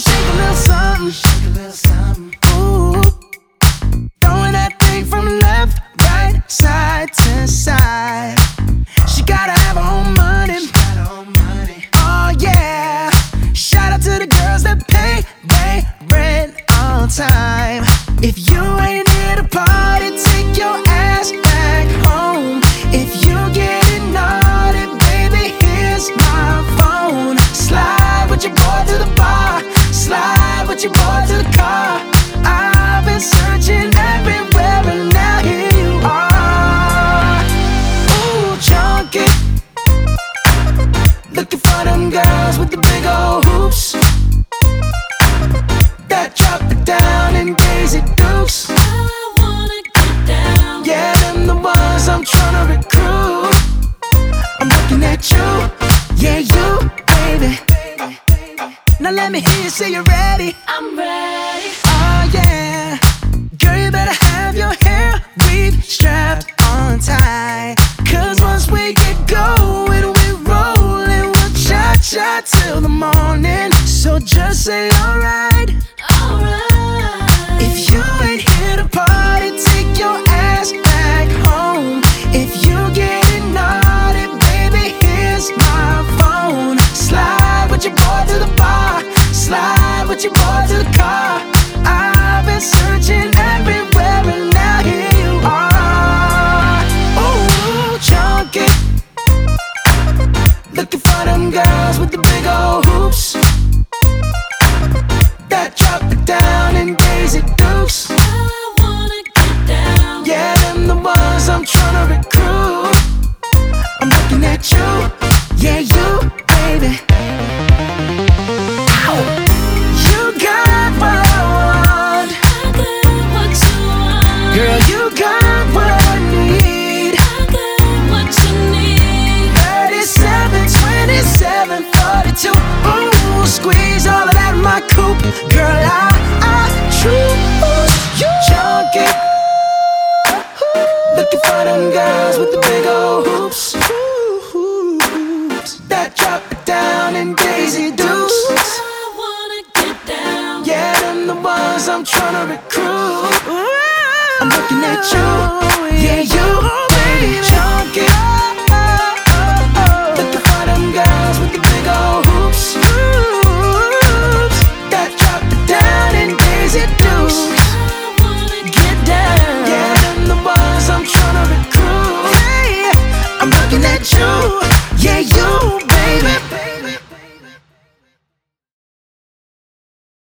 something. Shake a little something. Ooh. Throwing that thing from left, right, side to side. She gotta have her own money. Oh yeah. Shout out to the girls that pay they rent on time. If you With your boy to the car. I've been searching everywhere and now here you are. Ooh, junkie. Looking for them girls with the big old hoops Now let me hear you say you're ready. I'm ready. Oh yeah, girl, you better have your hair weave strapped on tight. Cause once we get going, we rollin', we'll cha cha till the morning. So just say alright. Them girls with the big old hoops coupe. Girl, I, I choose you. Junkie. Looking for them girls with the big old hoops. That drop it down in Daisy Dukes. I wanna get down. Yeah, them the ones I'm tryna recruit. I'm looking at you, yeah, you,